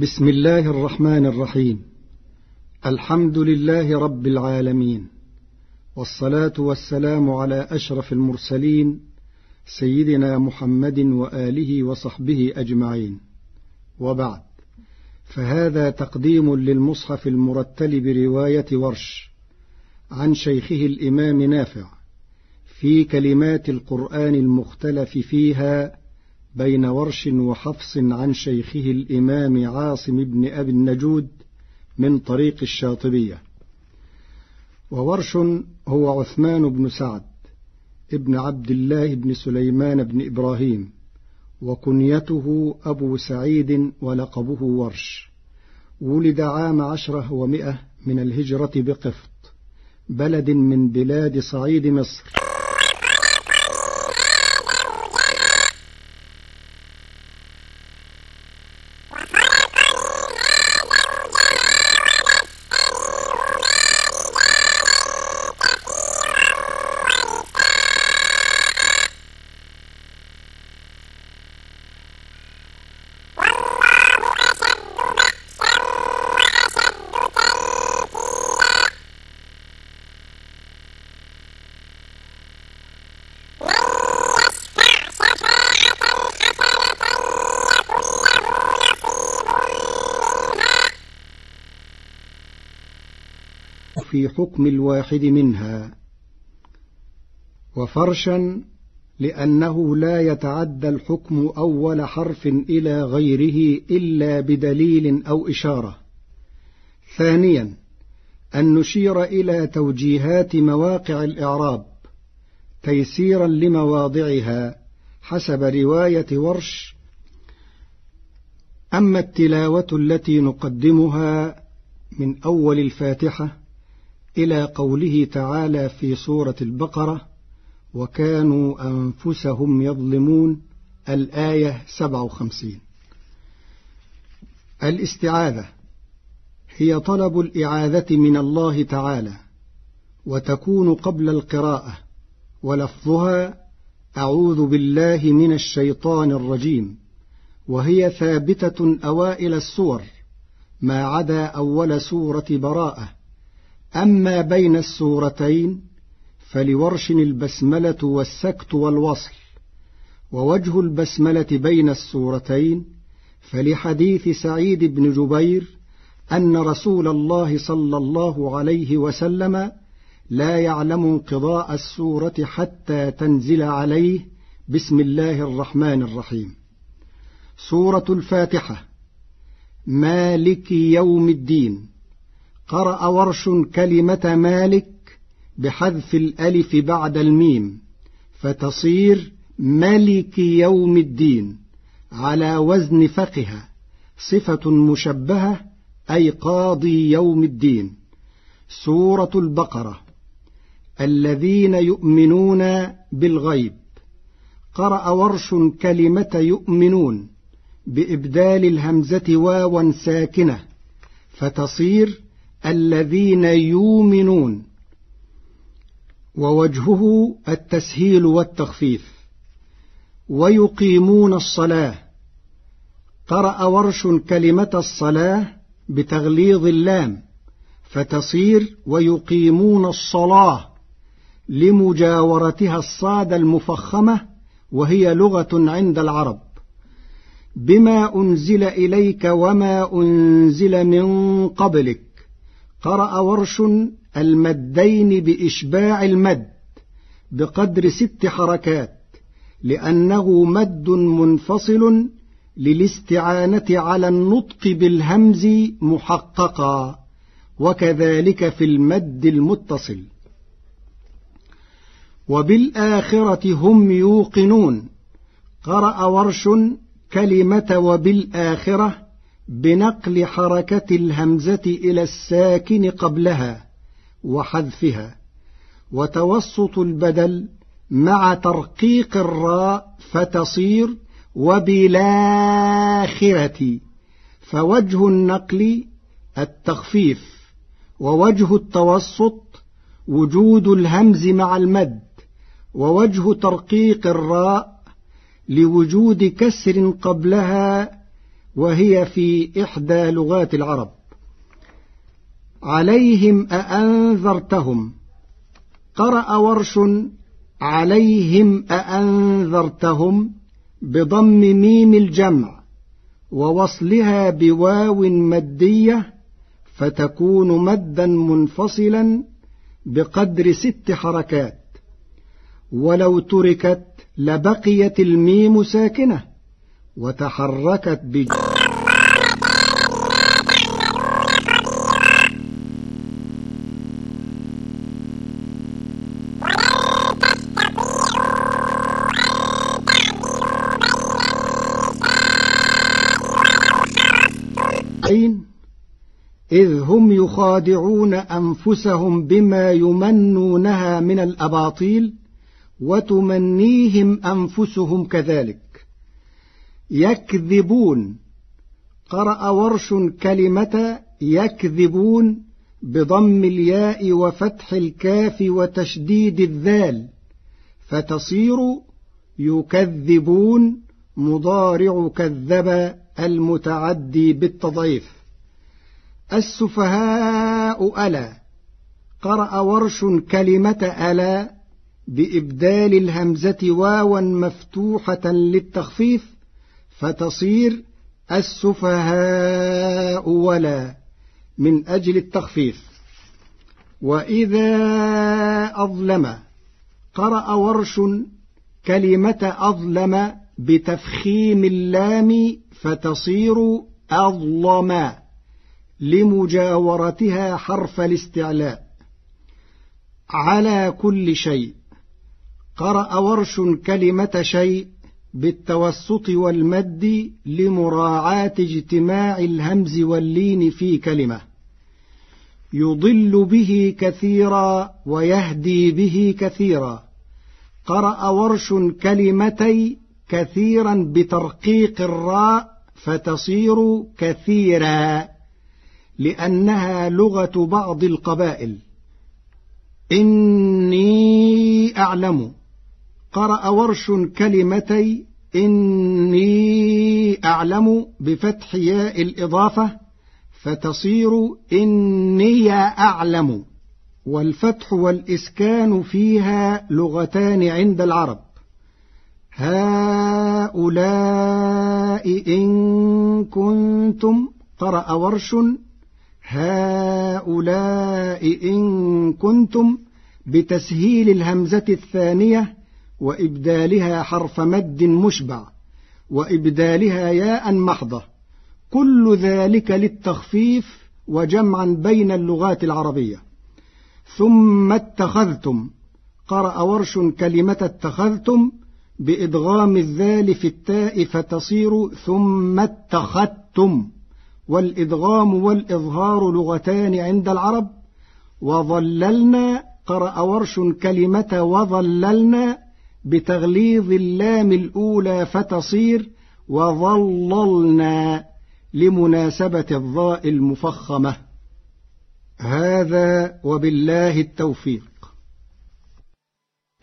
بسم الله الرحمن الرحيم. الحمد لله رب العالمين. والصلاة والسلام على أشرف المرسلين سيدنا محمد وآله وصحبه أجمعين. وبعد. فهذا تقديم للمصحف المرتل برواية ورش عن شيخه الإمام نافع في كلمات القرآن المختلف فيها بين ورش وحفص عن شيخه الإمام عاصم بن أبي النجود من طريق الشاطبية. وورش هو عثمان بن سعد ابن عبد الله بن سليمان بن إبراهيم وكنيته أبو سعيد ولقبه ورش. ولد عام عشرة ومئة من الهجرة بقفط بلد من بلاد صعيد مصر. في حكم الواحد منها. وفرشا لأنه لا يتعدى الحكم أول حرف إلى غيره إلا بدليل أو إشارة. ثانيا أن نشير إلى توجيهات مواقع الإعراب تيسيرا لمواضعها حسب رواية ورش. أما التلاوة التي نقدمها من أول الفاتحة إلى قوله تعالى في سورة البقرة وكانوا أنفسهم يظلمون الآية 57 الاستعاذة هي طلب الإعاذة من الله تعالى وتكون قبل القراءة ولفظها أعوذ بالله من الشيطان الرجيم وهي ثابتة أوائل السور ما عدا أول سورة براءة. أما بين السورتين فلورش البسملة والسكت والوصل ووجه البسملة بين السورتين فلحديث سعيد بن جبير أن رسول الله صلى الله عليه وسلم لا يعلم انقضاء السورة حتى تنزل عليه بسم الله الرحمن الرحيم. سورة الفاتحة مالك يوم الدين. قرأ ورش كلمة مالك بحذف الألف بعد الميم فتصير ملك يوم الدين على وزن فقه صفة مشبهة أي قاضي يوم الدين. سورة البقرة الذين يؤمنون بالغيب. قرأ ورش كلمة يؤمنون بإبدال الهمزة واوا ساكنة فتصير الذين يؤمنون ووجهه التسهيل والتخفيف ويقيمون الصلاة. قرأ ورش كلمة الصلاة بتغليظ اللام فتصير ويقيمون الصلاة لمجاورتها الصاد المفخمة وهي لغة عند العرب. بما أنزل إليك وما أنزل من قبلك قرأ ورش المدين بإشباع المد بقدر ست حركات لأنه مد منفصل للاستعانة على النطق بالهمز محققا وكذلك في المد المتصل. وبالآخرة هم يوقنون قرأ ورش كلمة وبالآخرة بنقل حركة الهمزة إلى الساكن قبلها وحذفها وتوسط البدل مع ترقيق الراء فتصير وبالآخرة فوجه النقل التخفيف ووجه التوسط وجود الهمز مع المد ووجه ترقيق الراء لوجود كسر قبلها وهي في إحدى لغات العرب. عليهم أأنذرتهم. قرأ ورش عليهم أأنذرتهم بضم ميم الجمع ووصلها بواو مدية فتكون مدا منفصلا بقدر ست حركات. ولو تركت لبقيت الميم ساكنة. وتحركت بج إذ هم يخادعون أنفسهم بما يمنونها من الأباطيل وتمنيهم أنفسهم كذلك. يكذبون. قرأ ورش كلمة يكذبون بضم الياء وفتح الكاف وتشديد الذال فتصير يكذبون مضارع كذب المتعدي بالتضعيف. السفهاء ألا قرأ ورش كلمة ألا بإبدال الهمزة واوا مفتوحة للتخفيف فتصير السفهاء ولا من أجل التخفيف. وإذا أظلم قرأ ورش كلمة أظلم بتفخيم اللام فتصير أظلما لمجاورتها حرف الاستعلاء. على كل شيء قرأ ورش كلمة شيء بالتوسط والمد لمراعاة اجتماع الهمز واللين في كلمة. يضل به كثيرا ويهدي به كثيرا. قرأ ورش كلمتي كثيرا بترقيق الراء فتصير كثيرا لأنها لغة بعض القبائل. إني أعلم قرأ ورش كلمتي إني أعلم بفتح ياء الإضافة فتصير إني أعلم والفتح والإسكان فيها لغتان عند العرب. هؤلاء إن كنتم قرأ ورش هؤلاء إن كنتم بتسهيل الهمزة الثانية وإبدالها حرف مد مشبع وإبدالها ياء محضة. كل ذلك للتخفيف وجمعا بين اللغات العربية. ثم اتخذتم قرأ ورش كلمة اتخذتم بإدغام الذال في التاء فتصير ثم اتخذتم. والإدغام والإظهار لغتان عند العرب. وظللنا قرأ ورش كلمة وظللنا بتغليظ اللام الأولى فتصير وظللنا لمناسبة الضاء المفخمة. هذا وبالله التوفيق.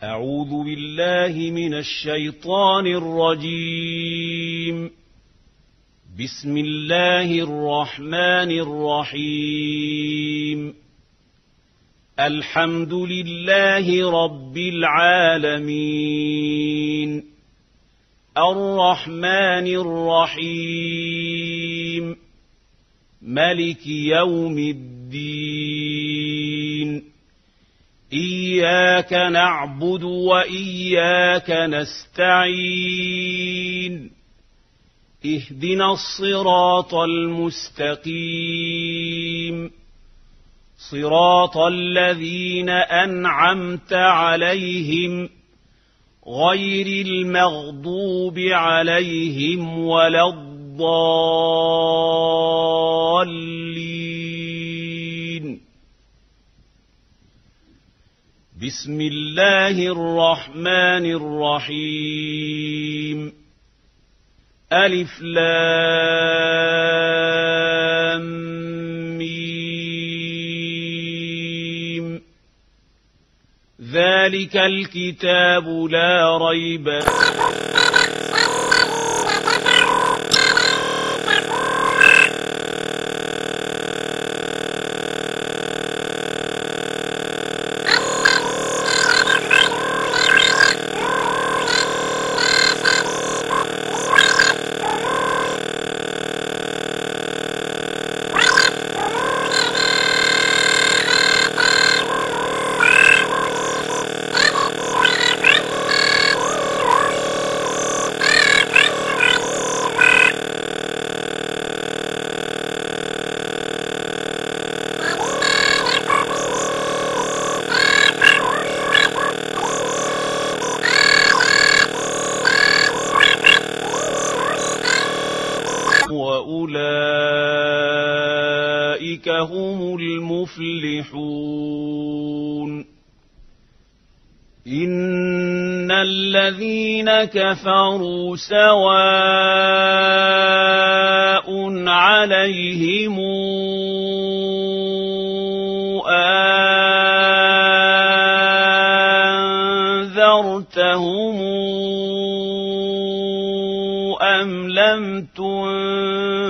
أعوذ بالله من الشيطان الرجيم. بسم الله الرحمن الرحيم. الحمد لله رب العالمين. الرحمن الرحيم. ملك يوم الدين. إياك نعبد وإياك نستعين. اهدنا الصراط المستقيم. صراط الذين أنعمت عليهم غير المغضوب عليهم ولا الضالين. بسم الله الرحمن الرحيم. ألف لام. ذلك الكتاب لا ريب فاولئك هم المفلحون. إن الذين كفروا سواء عليهم أنذرتهم أم لم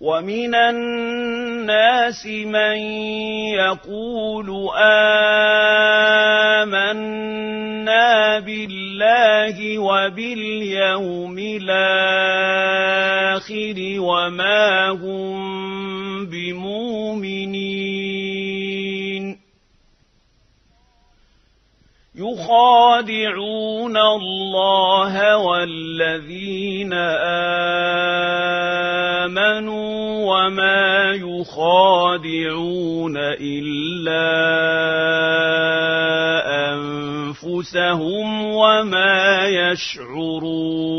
ومن الناس من يقول آمنا بالله وباليوم الآخر وما هم بمؤمنين يخادعون الله والذين آمنوا وما يخادعون إلا أنفسهم وما يشعرون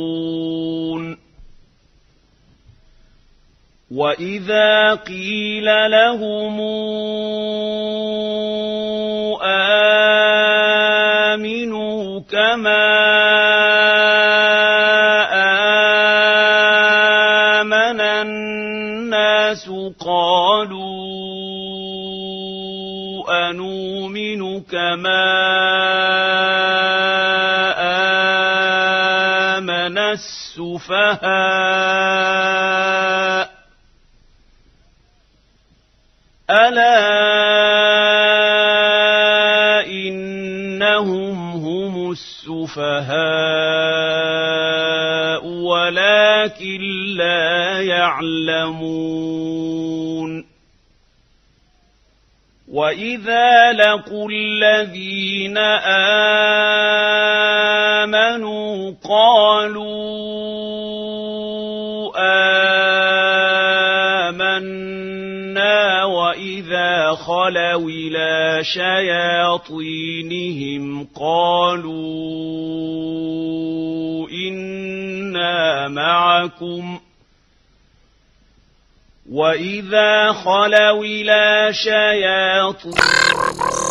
واذا قيل لهم امنوا كما امن الناس قالوا انومن كما امن السفهاء الا انهم هم السفهاء ولكن لا يعلمون واذا لقوا الذين امنوا قالوا آمنا خلوا إلى شياطينهم قالوا إنا معكم. وإذا خلوا إلى شياطينهم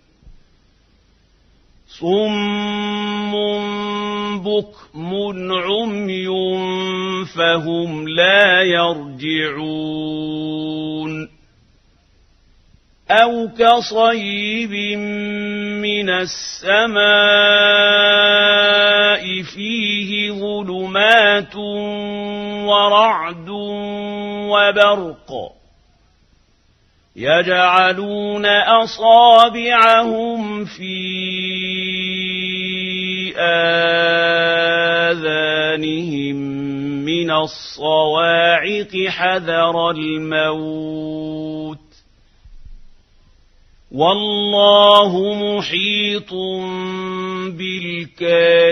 صم بكم عمي فهم لا يرجعون أو كصيب من السماء فيه ظلمات ورعد وبرق يجعلون أصابعهم في آذانهم من الصواعق حذر الموت. والله محيط بالكافرين.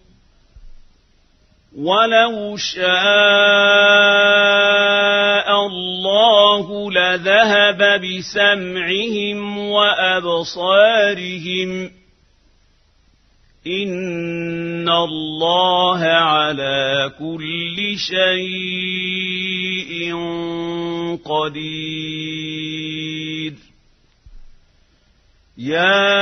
ولو شاء الله لذهب بسمعهم وابصارهم ان الله على كل شيء قدير يا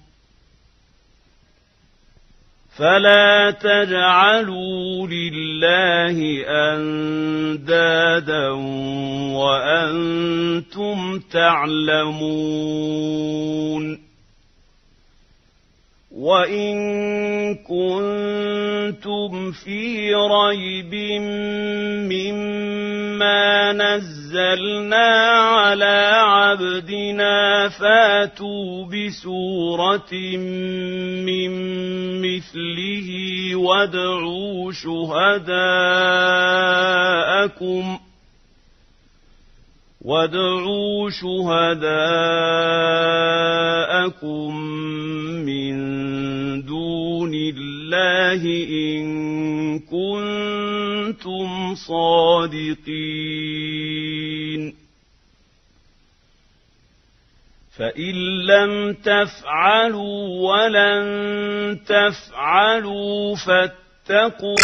فلا تجعلوا لله اندادا وأنتم تعلمون وان كنتم في ريب مما نزلنا على عبدنا فاتوا بسوره من مثله وادعوا شهداءكم وادعوا شهداءكم من دون الله ان كنتم صادقين فان لم تفعلوا ولن تفعلوا فاتقوا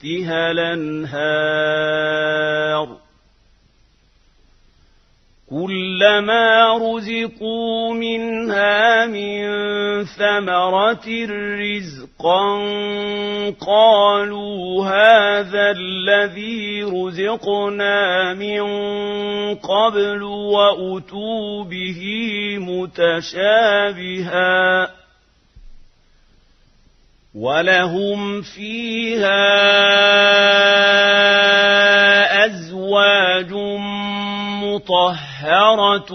تحتها الأنهار. كلما رزقوا منها من ثمرة رزقا قالوا هذا الذي رزقنا من قبل وأتوا به متشابها. ولهم فيها ازواج مطهرة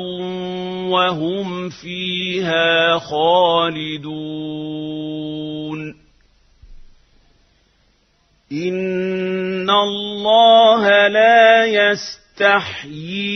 وهم فيها خالدون إن الله لا يستحيي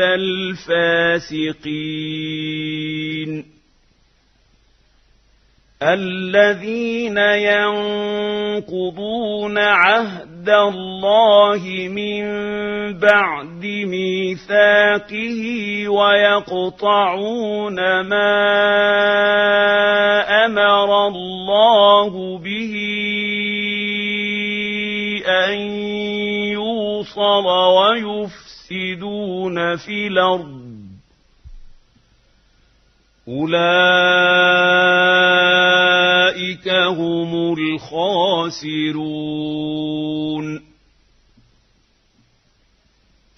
إلا الفاسقين. الذين ينقضون عهد الله من بعد ميثاقه ويقطعون ما أمر الله به أن يوصل ويفسدون في الأرض. أولئك هم الخاسرون.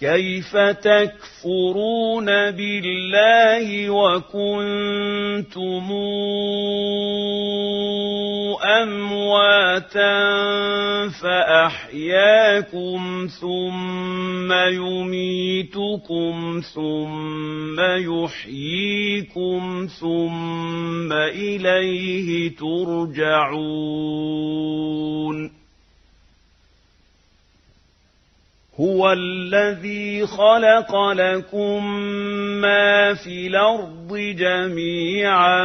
كيف تكفرون بالله وكنتم أمواتا فأحياكم ثم يميتكم ثم يحييكم ثم إليه ترجعون. هو الذي خلق لكم ما في الأرض جميعا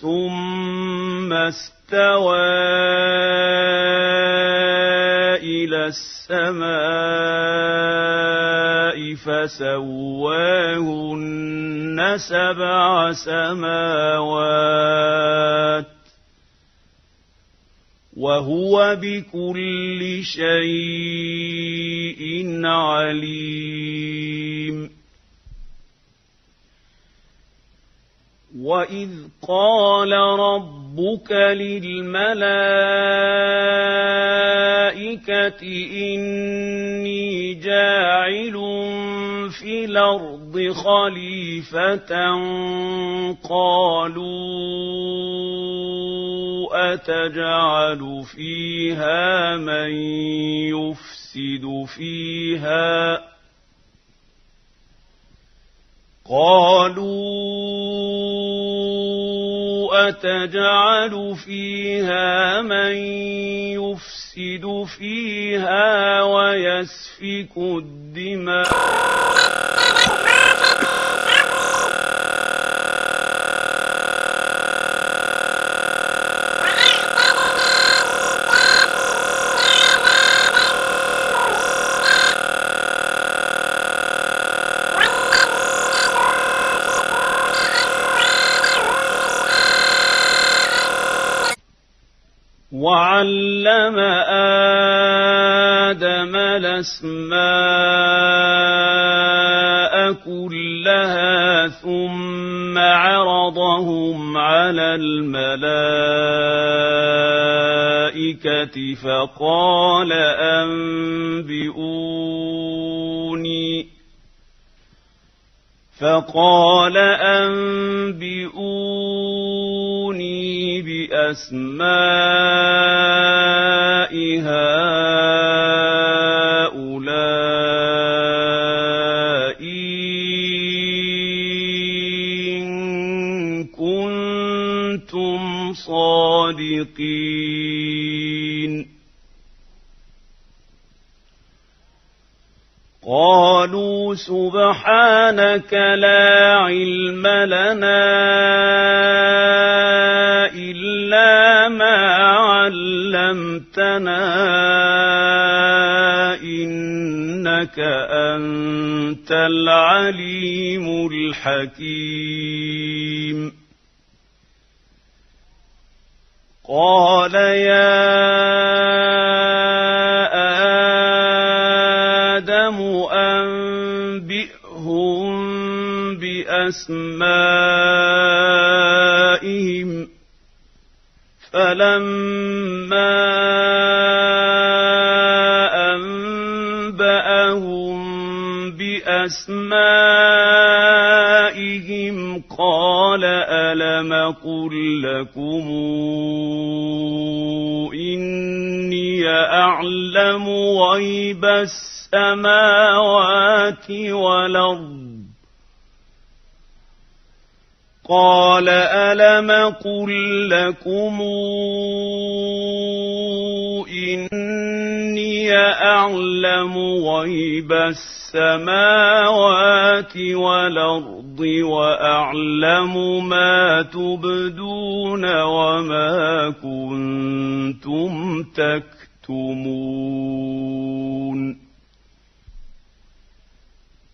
ثم استوى إلى السماء فسواهن سبع سماوات وهو بكل شيء عليم. واذ قال ربك للملائكه اني جاعل في الأرض خليفة قالوا أتجعل فيها من يفسد فيها قالوا أتجعل فيها من يفسد فيها ويسفك الدماء. وعلم الأسماء كلها ثم عرضهم على الملائكة فقال أنبئوني فقال أنبئوني بأسماء هؤلاء صادقين قالوا سبحانك لا علم لنا إلا ما علمتنا إنك أنت العليم الحكيم. قال يا آدم أنبئهم بأسمائهم فلما أنبأهم بأسمائهم قال ألم قل لكم إني أعلم غيب السماوات والأرض؟ قال ألم قل لكم إني أعلم غيب السماوات والأرض وأعلم ما تبدون وما كنتم تكتمون.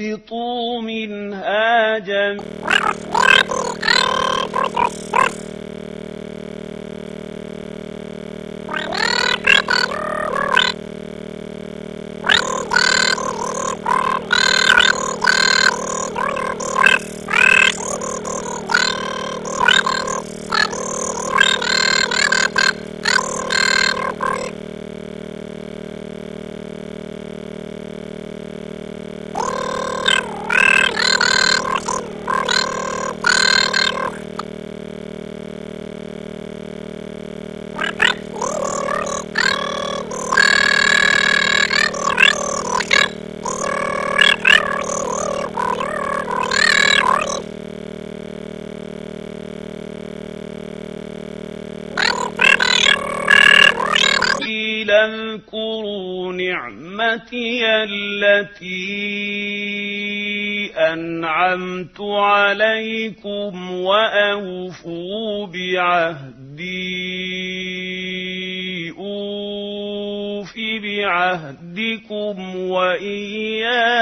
اهبطوا منها جميعا. نعمتي التي أنعمت عليكم وأوفوا بعهدي أوف بعهدكم وإياي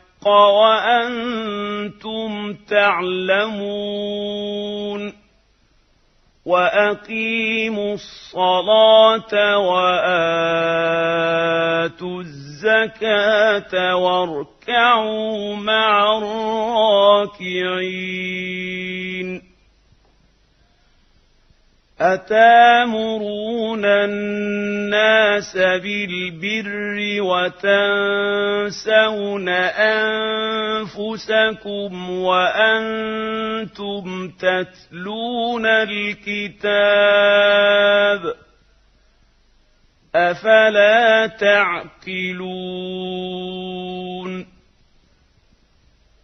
وأنتم تعلمون وأقيموا الصلاة وآتوا الزكاة واركعوا مع الراكعين أتامرون الناس بالبر وتنسون أنفسكم وأنتم تتلون الكتاب أفلا تعقلون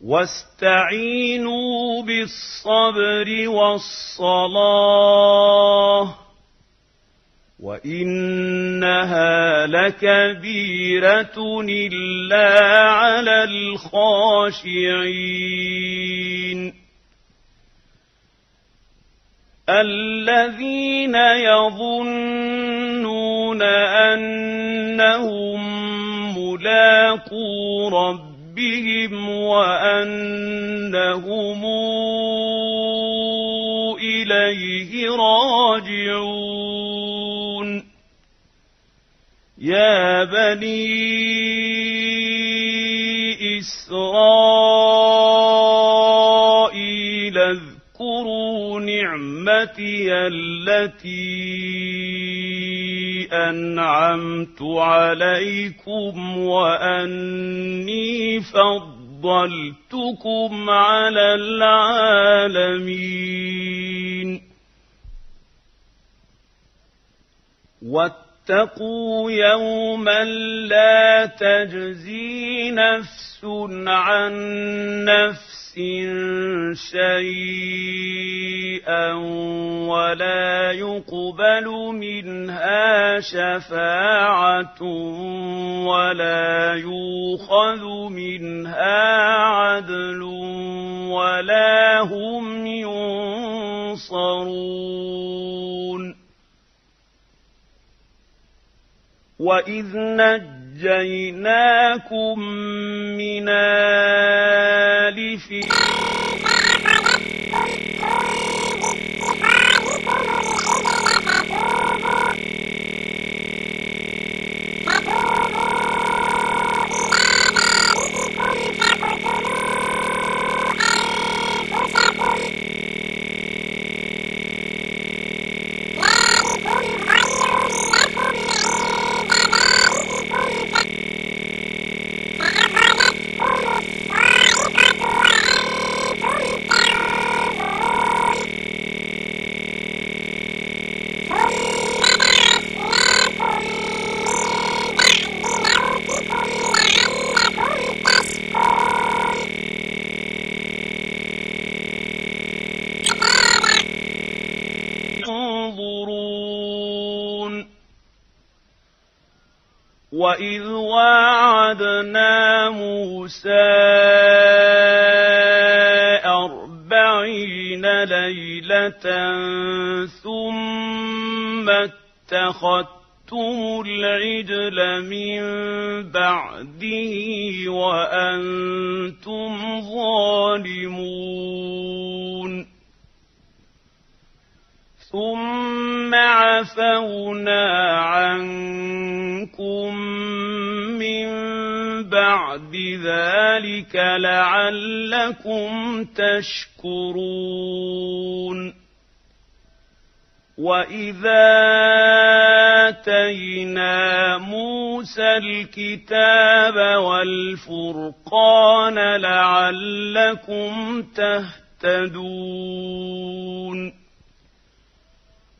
واستعينوا بالصبر والصلاة وإنها لكبيرة إلا على الخاشعين. الذين يظنون أنهم ملاقو ربهم ربهم وانهم اليه راجعون يا بني اسرائيل اذكروا نعمتي التي أنعمت عليكم وأني فضلتكم على العالمين. واتقوا يوما لا تجزي نفس عن نفس شيئا ولا يقبل منها شفاعة ولا يؤخذ منها عدل ولا هم ينصرون. وإذ نجى نجيناكم من آل وإذ واعدنا تشكرون وإذا آتينا موسى الكتاب والفرقان لعلكم تهتدون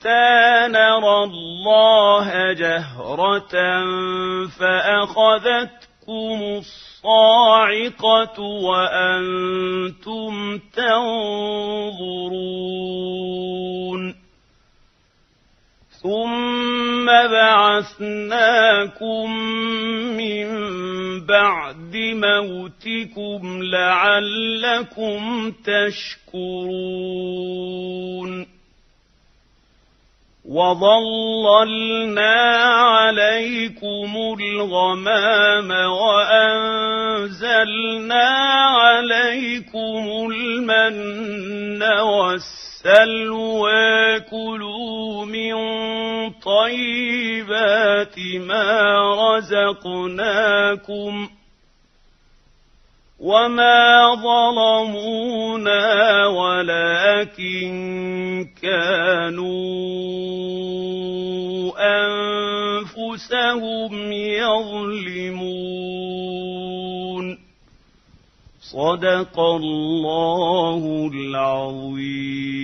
حتى نرى الله جهرة فأخذتكم الصاعقة وأنتم تنظرون ثم بعثناكم من بعد موتكم لعلكم تشكرون وظللنا عليكم الغمام وانزلنا عليكم المن والسلوى كلوا من طيبات ما رزقناكم ۖ وما ظلمونا ولكن كانوا انفسهم يظلمون صدق الله العظيم